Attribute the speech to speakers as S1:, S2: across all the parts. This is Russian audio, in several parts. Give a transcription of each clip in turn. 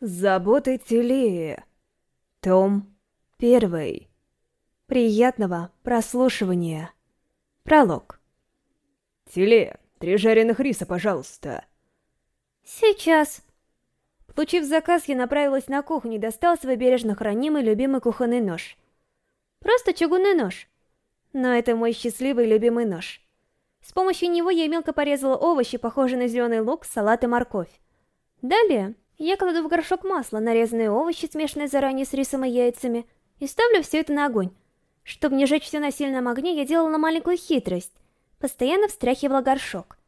S1: Заботы Телеи. Том первый. Приятного прослушивания. Пролог.
S2: Теле, три жареных риса, пожалуйста.
S1: Сейчас. Получив заказ, я направилась на кухню и достала свой бережно хранимый любимый кухонный нож. Просто чугунный нож. Но это мой счастливый любимый нож. С помощью него я мелко порезала овощи, похожие на зеленый лук, салат и морковь. Далее я кладу в горшок масло, нарезанные овощи, смешанные заранее с рисом и яйцами, и ставлю все это на огонь. Чтобы не жечь все на сильном огне, я делала маленькую хитрость. Постоянно встряхивала горшок.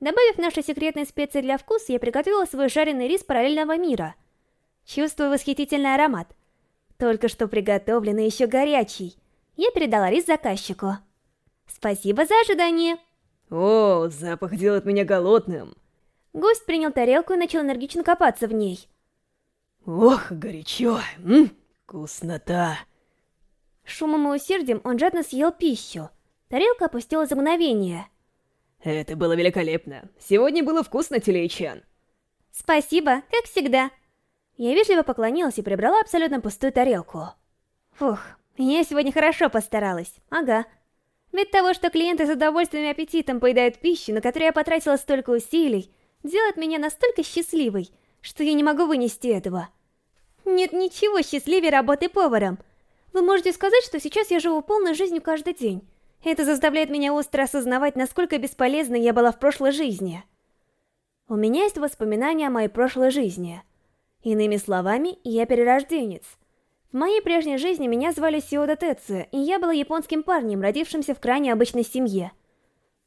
S1: Добавив наши секретные специи для вкуса, я приготовила свой жареный рис параллельного мира. Чувствую восхитительный аромат. Только что приготовленный еще горячий. Я передала рис заказчику. Спасибо за ожидание.
S2: О, запах делает меня голодным.
S1: Гость принял тарелку и начал энергично копаться в ней.
S2: Ох, горячо. М вкуснота.
S1: Шумом и усердием он жадно съел пищу. Тарелка опустилась за мгновение.
S2: Это было великолепно. Сегодня было вкусно, Телейчан.
S1: Спасибо, как всегда. Я вежливо поклонилась и прибрала абсолютно пустую тарелку. Фух, я сегодня хорошо постаралась. Ага. Ведь того, что клиенты с удовольствием и аппетитом поедают пищу, на которую я потратила столько усилий, делает меня настолько счастливой, что я не могу вынести этого. Нет ничего счастливее работы поваром. Вы можете сказать, что сейчас я живу полной жизнью каждый день. Это заставляет меня остро осознавать, насколько бесполезной я была в прошлой жизни. У меня есть воспоминания о моей прошлой жизни. Иными словами, я перерожденец. В моей прежней жизни меня звали Сиода Тецу, и я была японским парнем, родившимся в крайне обычной семье.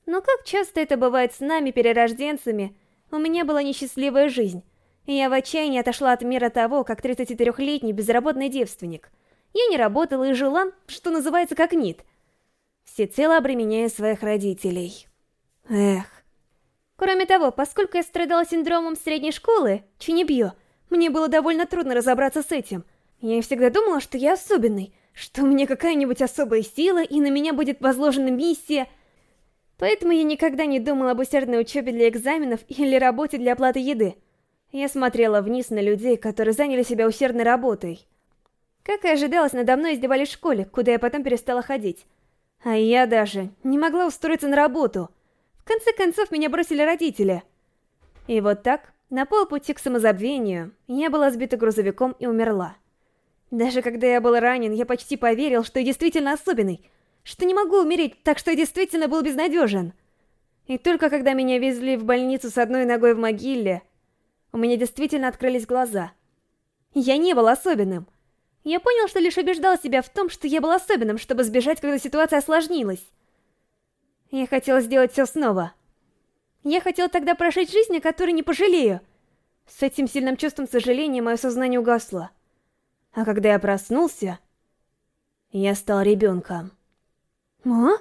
S1: Но как часто это бывает с нами, перерожденцами, у меня была несчастливая жизнь, и я в отчаянии отошла от мира того, как 33-летний безработный девственник. Я не работала и жила, что называется, как нит, всецело обременяя своих родителей. Эх. Кроме того, поскольку я страдала синдромом средней школы, Чинебьё, мне было довольно трудно разобраться с этим. Я всегда думала, что я особенный, что у меня какая-нибудь особая сила, и на меня будет возложена миссия — Поэтому я никогда не думала об усердной учебе для экзаменов или работе для оплаты еды. Я смотрела вниз на людей, которые заняли себя усердной работой. Как и ожидалось, надо мной издевались в школе, куда я потом перестала ходить. А я даже не могла устроиться на работу. В конце концов, меня бросили родители. И вот так, на полпути к самозабвению, я была сбита грузовиком и умерла. Даже когда я был ранен, я почти поверил, что я действительно особенный, что не могу умереть, так что я действительно был безнадежен. И только когда меня везли в больницу с одной ногой в могиле, у меня действительно открылись глаза. Я не был особенным. Я понял, что лишь убеждал себя в том, что я был особенным, чтобы сбежать, когда ситуация осложнилась. Я хотел сделать все снова. Я хотел тогда прожить жизнь, о которой не пожалею. С этим сильным чувством сожаления мое сознание угасло. А когда я проснулся, я стал ребенком. А?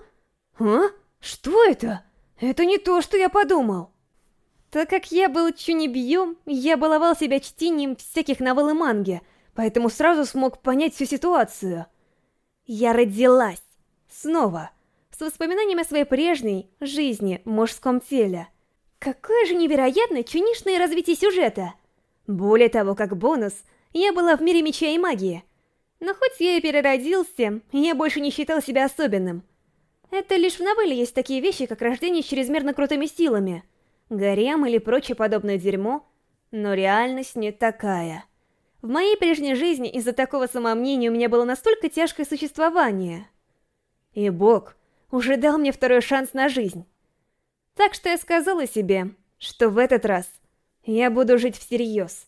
S1: А? Что это? Это не то, что я подумал. Так как я был чунибьем, я баловал себя чтением всяких новелл и манги, поэтому сразу смог понять всю ситуацию. Я родилась. Снова. С воспоминаниями о своей прежней жизни в мужском теле. Какое же невероятное чунишное развитие сюжета. Более того, как бонус, я была в мире меча и магии. Но хоть я и переродился, я больше не считал себя особенным. Это лишь в новелле есть такие вещи, как рождение с чрезмерно крутыми силами, гарем или прочее подобное дерьмо, но реальность не такая. В моей прежней жизни из-за такого самомнения у меня было настолько тяжкое существование. И Бог уже дал мне второй шанс на жизнь. Так что я сказала себе, что в этот раз я буду жить всерьез.